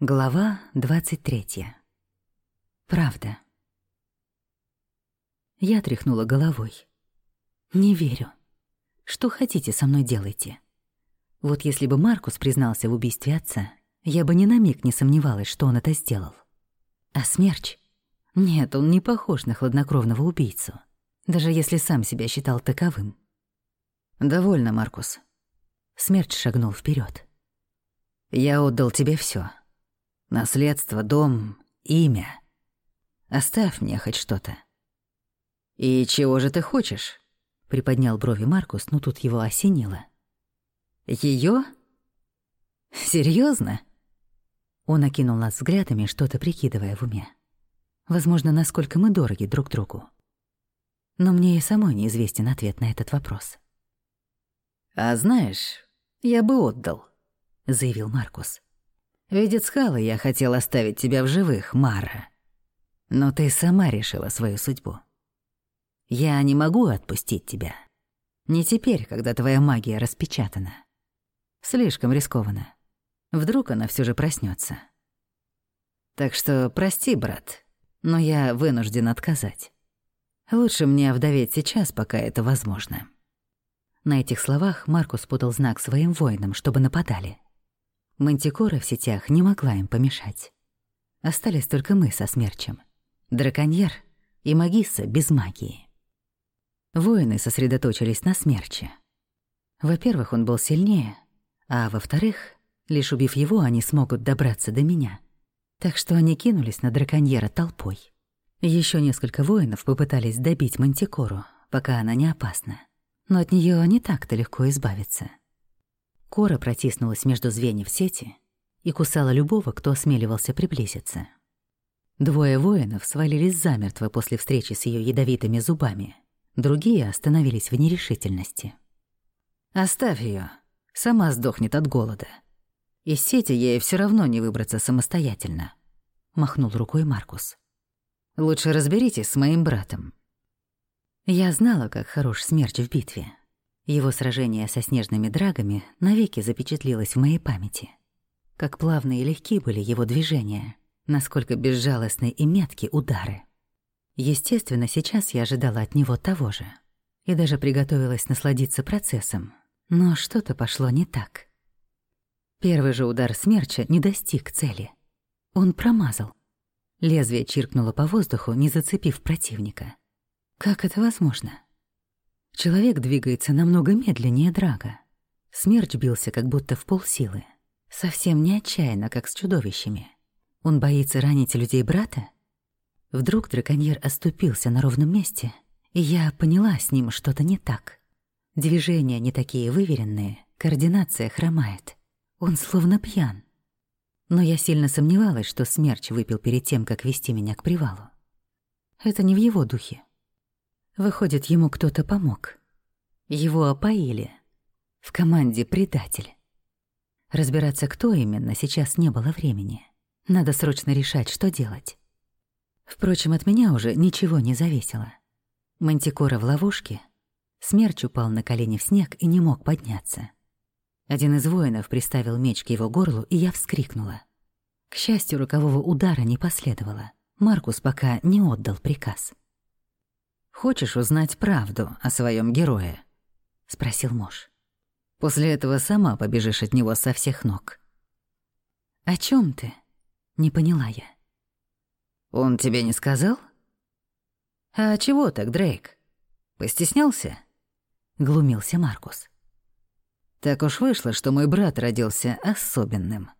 Глава 23. Правда. Я тряхнула головой. Не верю. Что хотите со мной делайте. Вот если бы Маркус признался в убийстве отца, я бы ни на миг не сомневалась, что он это сделал. А Смерч? Нет, он не похож на хладнокровного убийцу, даже если сам себя считал таковым. «Довольно, Маркус». Смерч шагнул вперед. «Я отдал тебе все: Наследство, дом, имя. Оставь мне хоть что-то». «И чего же ты хочешь?» — приподнял брови Маркус, но тут его осенило. Ее? Серьезно? Он окинул нас взглядами, что-то прикидывая в уме. Возможно, насколько мы дороги друг другу. Но мне и самой неизвестен ответ на этот вопрос. «А знаешь, я бы отдал», — заявил Маркус. «Видит скалы, я хотел оставить тебя в живых, Мара. Но ты сама решила свою судьбу. Я не могу отпустить тебя. Не теперь, когда твоя магия распечатана. Слишком рискованно. Вдруг она все же проснется. Так что прости, брат, но я вынужден отказать. Лучше мне овдоветь сейчас, пока это возможно». На этих словах Маркус подал знак своим воинам, чтобы нападали. Мантикора в сетях не могла им помешать. Остались только мы со смерчем. Драконьер и магисса без магии. Воины сосредоточились на смерче. Во-первых, он был сильнее, а во-вторых, лишь убив его, они смогут добраться до меня. Так что они кинулись на драконьера толпой. Еще несколько воинов попытались добить Мантикору, пока она не опасна. Но от нее не так-то легко избавиться. Кора протиснулась между звеньев сети и кусала любого, кто осмеливался приблизиться. Двое воинов свалились замертво после встречи с ее ядовитыми зубами. Другие остановились в нерешительности. «Оставь ее, сама сдохнет от голода. Из сети ей все равно не выбраться самостоятельно», — махнул рукой Маркус. «Лучше разберитесь с моим братом». Я знала, как хорош смерч в битве. Его сражение со снежными драгами навеки запечатлилось в моей памяти. Как плавные и легки были его движения, насколько безжалостны и метки удары. Естественно, сейчас я ожидала от него того же. И даже приготовилась насладиться процессом, но что-то пошло не так. Первый же удар смерча не достиг цели. Он промазал. Лезвие чиркнуло по воздуху, не зацепив противника. Как это возможно? Человек двигается намного медленнее Драга. Смерч бился как будто в полсилы. Совсем не отчаянно, как с чудовищами. Он боится ранить людей брата? Вдруг драконьер оступился на ровном месте, и я поняла с ним что-то не так. Движения не такие выверенные, координация хромает. Он словно пьян. Но я сильно сомневалась, что смерч выпил перед тем, как вести меня к привалу. Это не в его духе. Выходит, ему кто-то помог. Его опоили. В команде предатель. Разбираться, кто именно, сейчас не было времени. Надо срочно решать, что делать. Впрочем, от меня уже ничего не зависело. Мантикора в ловушке — Смерч упал на колени в снег и не мог подняться. Один из воинов приставил меч к его горлу, и я вскрикнула. К счастью, рокового удара не последовало. Маркус пока не отдал приказ. «Хочешь узнать правду о своем герое?» — спросил муж. «После этого сама побежишь от него со всех ног». «О чем ты?» — не поняла я. «Он тебе не сказал?» «А чего так, Дрейк? Постеснялся?» — глумился Маркус. «Так уж вышло, что мой брат родился особенным.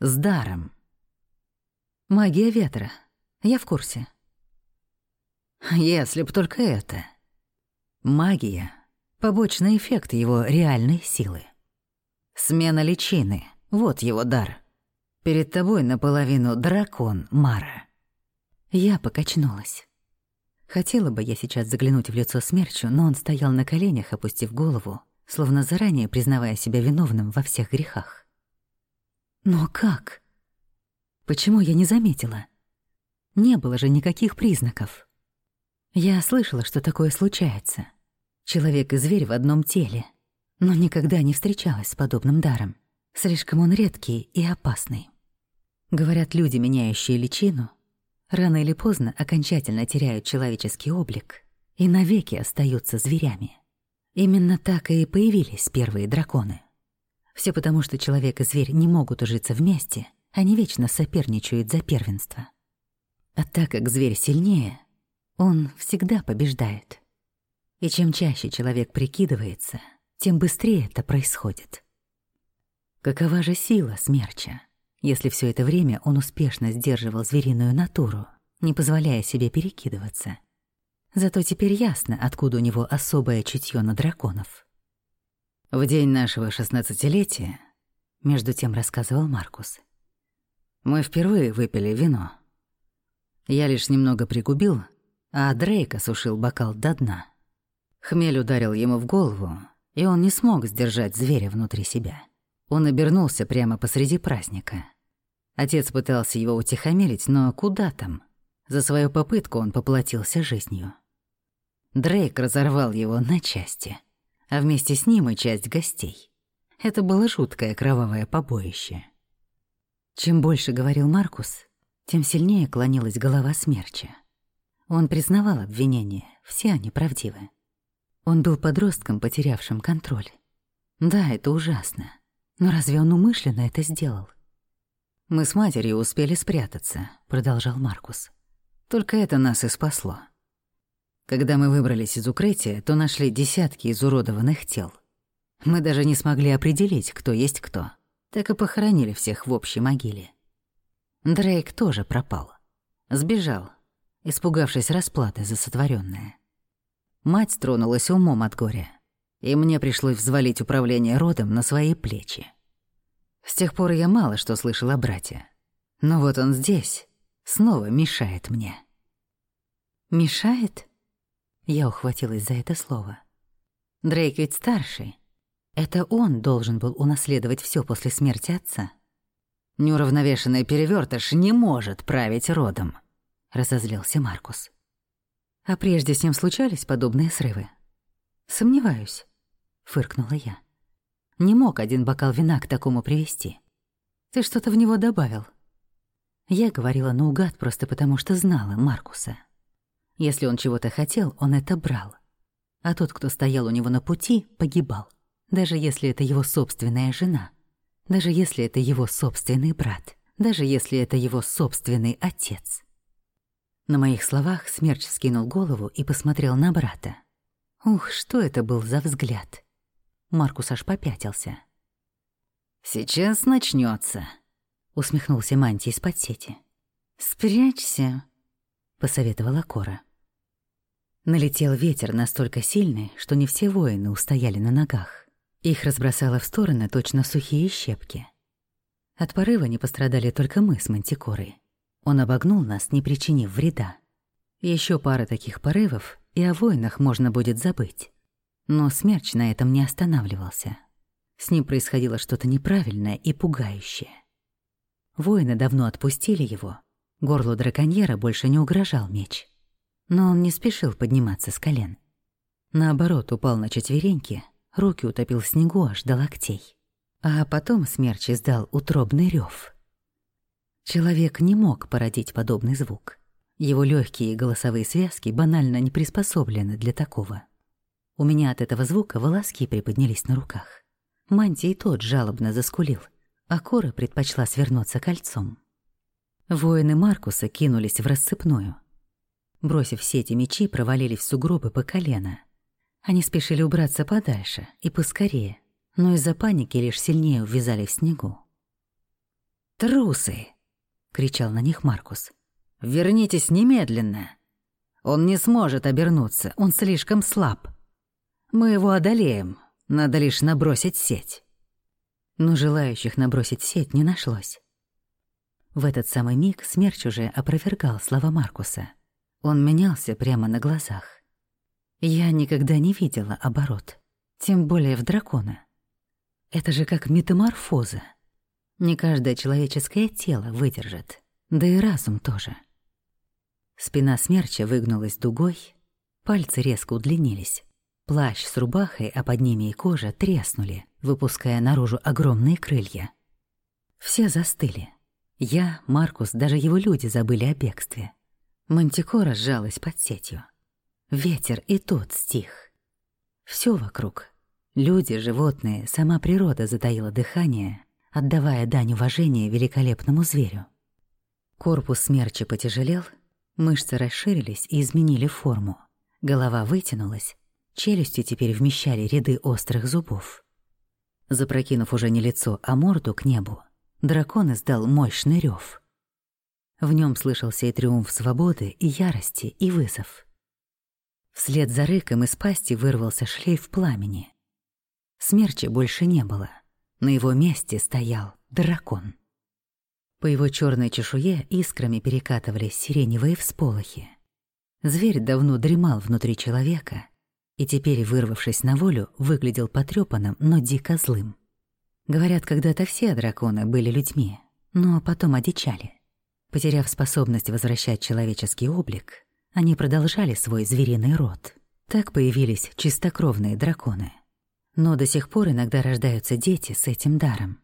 С даром. Магия ветра. Я в курсе. Если б только это. Магия — побочный эффект его реальной силы. Смена личины — вот его дар. Перед тобой наполовину дракон Мара». Я покачнулась. Хотела бы я сейчас заглянуть в лицо смерчу, но он стоял на коленях, опустив голову, словно заранее признавая себя виновным во всех грехах. Но как? Почему я не заметила? Не было же никаких признаков. Я слышала, что такое случается. Человек и зверь в одном теле, но никогда не встречалась с подобным даром. Слишком он редкий и опасный. Говорят, люди, меняющие личину, рано или поздно окончательно теряют человеческий облик и навеки остаются зверями. Именно так и появились первые драконы. Все потому, что человек и зверь не могут ужиться вместе, они вечно соперничают за первенство. А так как зверь сильнее, он всегда побеждает. И чем чаще человек прикидывается, тем быстрее это происходит. Какова же сила смерча, если все это время он успешно сдерживал звериную натуру, не позволяя себе перекидываться? Зато теперь ясно, откуда у него особое чутье на драконов. В день нашего шестнадцатилетия, между тем рассказывал Маркус, мы впервые выпили вино. Я лишь немного пригубил, а Дрейк осушил бокал до дна. Хмель ударил ему в голову, и он не смог сдержать зверя внутри себя. Он обернулся прямо посреди праздника. Отец пытался его утихомирить, но куда там? За свою попытку он поплатился жизнью. Дрейк разорвал его на части, а вместе с ним и часть гостей. Это было жуткое кровавое побоище. Чем больше говорил Маркус, тем сильнее клонилась голова смерча. Он признавал обвинения, все они правдивы. Он был подростком, потерявшим контроль. Да, это ужасно. Но разве он умышленно это сделал? «Мы с матерью успели спрятаться», — продолжал Маркус. «Только это нас и спасло. Когда мы выбрались из укрытия, то нашли десятки изуродованных тел. Мы даже не смогли определить, кто есть кто. Так и похоронили всех в общей могиле. Дрейк тоже пропал. Сбежал, испугавшись расплаты за сотворенное. Мать тронулась умом от горя, и мне пришлось взвалить управление родом на свои плечи. С тех пор я мало что слышал о брате. Но вот он здесь, снова мешает мне. «Мешает?» Я ухватилась за это слово. Дрейк ведь старший. Это он должен был унаследовать все после смерти отца. Неуравновешенный перевертыш не может править родом, разозлился Маркус. А прежде с ним случались подобные срывы? Сомневаюсь, фыркнула я. Не мог один бокал вина к такому привести. Ты что-то в него добавил. Я говорила наугад просто потому, что знала Маркуса. Если он чего-то хотел, он это брал. А тот, кто стоял у него на пути, погибал. Даже если это его собственная жена. Даже если это его собственный брат. Даже если это его собственный отец. На моих словах Смерч скинул голову и посмотрел на брата. Ух, что это был за взгляд. Маркус аж попятился. «Сейчас начнется, усмехнулся Манти из-под сети. «Спрячься», — посоветовала Кора. Налетел ветер настолько сильный, что не все воины устояли на ногах. Их разбросало в стороны точно сухие щепки. От порыва не пострадали только мы с Мантикорой. Он обогнул нас, не причинив вреда. Еще пара таких порывов, и о войнах можно будет забыть. Но смерч на этом не останавливался. С ним происходило что-то неправильное и пугающее. Воины давно отпустили его. Горлу драконьера больше не угрожал меч. Но он не спешил подниматься с колен. Наоборот, упал на четвереньки, руки утопил в снегу аж до локтей. А потом смерч издал утробный рев. Человек не мог породить подобный звук. Его легкие голосовые связки банально не приспособлены для такого. У меня от этого звука волоски приподнялись на руках. Мантий тот жалобно заскулил, а Кора предпочла свернуться кольцом. Воины Маркуса кинулись в рассыпную. Бросив сети мечи, провалились в сугробы по колено. Они спешили убраться подальше и поскорее, но из-за паники лишь сильнее увязали в снегу. «Трусы!» Кричал на них Маркус. «Вернитесь немедленно! Он не сможет обернуться, он слишком слаб. Мы его одолеем, надо лишь набросить сеть». Но желающих набросить сеть не нашлось. В этот самый миг Смерч уже опровергал слова Маркуса. Он менялся прямо на глазах. Я никогда не видела оборот, тем более в дракона. Это же как метаморфоза. Не каждое человеческое тело выдержит, да и разум тоже. Спина смерча выгнулась дугой, пальцы резко удлинились. Плащ с рубахой, а под ними и кожа треснули, выпуская наружу огромные крылья. Все застыли. Я, Маркус, даже его люди забыли о бегстве. Мантикора сжалась под сетью. Ветер и тот стих. Все вокруг. Люди, животные, сама природа затаила дыхание, отдавая дань уважения великолепному зверю. Корпус смерча потяжелел, мышцы расширились и изменили форму. Голова вытянулась, челюсти теперь вмещали ряды острых зубов. Запрокинув уже не лицо, а морду к небу, дракон издал мощный рев. В нем слышался и триумф свободы, и ярости, и вызов. Вслед за рыком из пасти вырвался шлейф пламени. Смерчи больше не было. На его месте стоял дракон. По его черной чешуе искрами перекатывались сиреневые всполохи. Зверь давно дремал внутри человека и теперь, вырвавшись на волю, выглядел потрёпанным, но дико злым. Говорят, когда-то все драконы были людьми, но потом одичали. Потеряв способность возвращать человеческий облик, они продолжали свой звериный род. Так появились чистокровные драконы. Но до сих пор иногда рождаются дети с этим даром.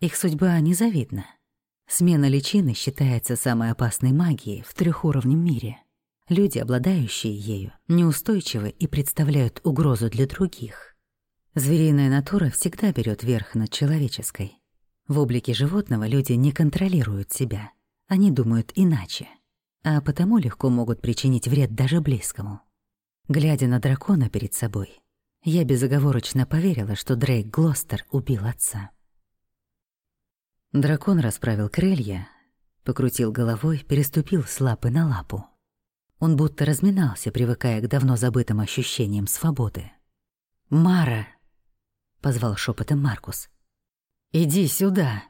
Их судьба незавидна. Смена личины считается самой опасной магией в трехуровнем мире — Люди, обладающие ею, неустойчивы и представляют угрозу для других. Звериная натура всегда берет верх над человеческой. В облике животного люди не контролируют себя. Они думают иначе. А потому легко могут причинить вред даже близкому. Глядя на дракона перед собой, я безоговорочно поверила, что Дрейк Глостер убил отца. Дракон расправил крылья, покрутил головой, переступил с лапы на лапу. Он будто разминался, привыкая к давно забытым ощущениям свободы. «Мара!» — позвал шепотом Маркус. «Иди сюда!»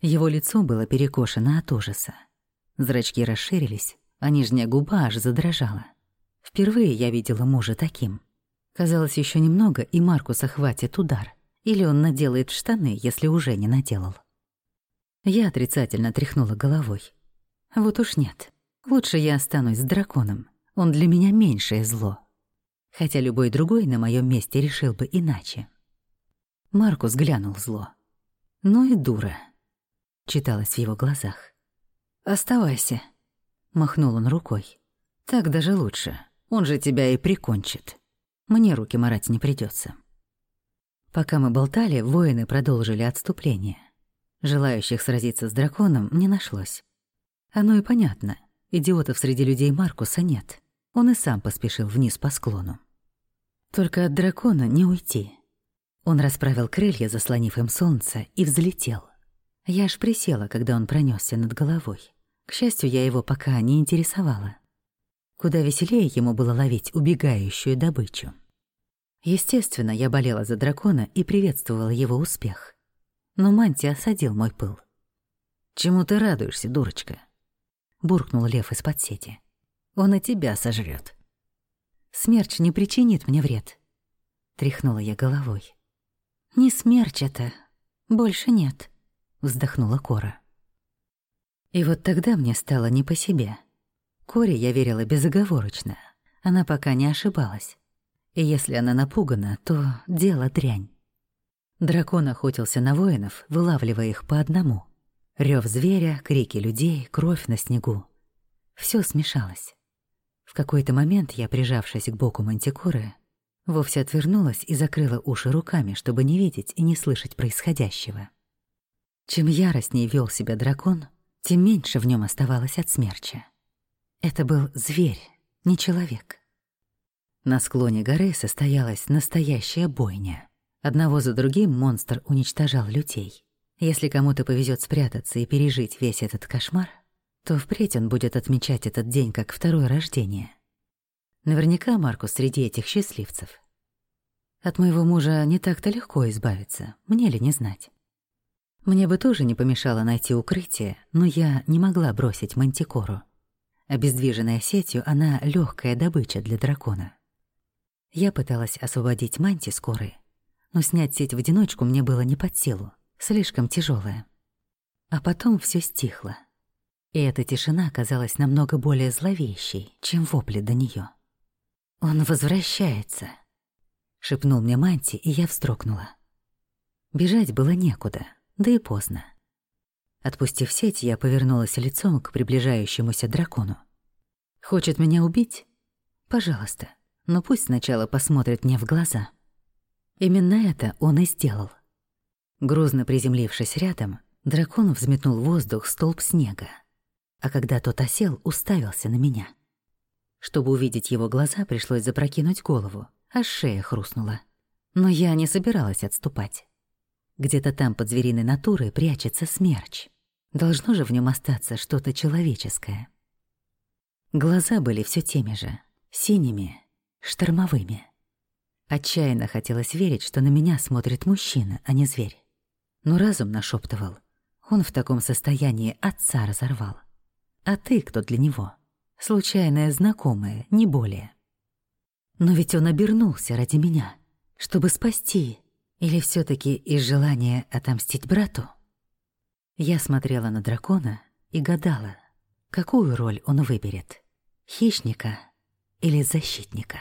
Его лицо было перекошено от ужаса. Зрачки расширились, а нижняя губа аж задрожала. Впервые я видела мужа таким. Казалось, еще немного, и Маркуса хватит удар. Или он наделает штаны, если уже не наделал. Я отрицательно тряхнула головой. Вот уж нет. Лучше я останусь с драконом. Он для меня меньшее зло. Хотя любой другой на моем месте решил бы иначе. Маркус глянул зло. «Ну и дура», — читалось в его глазах. «Оставайся», — махнул он рукой. «Так даже лучше. Он же тебя и прикончит. Мне руки марать не придется. Пока мы болтали, воины продолжили отступление. Желающих сразиться с драконом не нашлось. Оно и понятно. Идиотов среди людей Маркуса нет. Он и сам поспешил вниз по склону. Только от дракона не уйти. Он расправил крылья, заслонив им солнце, и взлетел. Я аж присела, когда он пронесся над головой. К счастью, я его пока не интересовала. Куда веселее ему было ловить убегающую добычу. Естественно, я болела за дракона и приветствовала его успех. Но Манти осадил мой пыл. «Чему ты радуешься, дурочка? буркнул лев из-под сети. Он и тебя сожрет. Смерч не причинит мне вред. Тряхнула я головой. Не смерч это. Больше нет. Вздохнула Кора. И вот тогда мне стало не по себе. Коре я верила безоговорочно. Она пока не ошибалась. И если она напугана, то дело дрянь. Дракон охотился на воинов, вылавливая их по одному — Рёв зверя, крики людей, кровь на снегу. Всё смешалось. В какой-то момент я, прижавшись к боку мантикоры, вовсе отвернулась и закрыла уши руками, чтобы не видеть и не слышать происходящего. Чем яростнее вел себя дракон, тем меньше в нем оставалось от смерча. Это был зверь, не человек. На склоне горы состоялась настоящая бойня. Одного за другим монстр уничтожал людей. Если кому-то повезет спрятаться и пережить весь этот кошмар, то впредь он будет отмечать этот день как второе рождение. Наверняка Маркус среди этих счастливцев. От моего мужа не так-то легко избавиться, мне ли не знать. Мне бы тоже не помешало найти укрытие, но я не могла бросить мантикору. Обездвиженная сетью, она легкая добыча для дракона. Я пыталась освободить манти с коры, но снять сеть в одиночку мне было не под силу слишком тяжелая. А потом все стихло. И эта тишина казалась намного более зловещей, чем вопли до нее. «Он возвращается», — шепнул мне Манти, и я вздрогнула. Бежать было некуда, да и поздно. Отпустив сеть, я повернулась лицом к приближающемуся дракону. «Хочет меня убить? Пожалуйста, но пусть сначала посмотрит мне в глаза». Именно это он и сделал. Грузно приземлившись рядом, дракон взметнул в воздух столб снега, а когда тот осел, уставился на меня. Чтобы увидеть его глаза, пришлось запрокинуть голову, а шея хрустнула. Но я не собиралась отступать. Где-то там под звериной натурой прячется смерч. Должно же в нем остаться что-то человеческое. Глаза были все теми же, синими, штормовыми. Отчаянно хотелось верить, что на меня смотрит мужчина, а не зверь. Но разум нашептывал. Он в таком состоянии отца разорвал. А ты кто для него? Случайная знакомая, не более. Но ведь он обернулся ради меня, чтобы спасти. Или все таки из желания отомстить брату? Я смотрела на дракона и гадала, какую роль он выберет — хищника или защитника.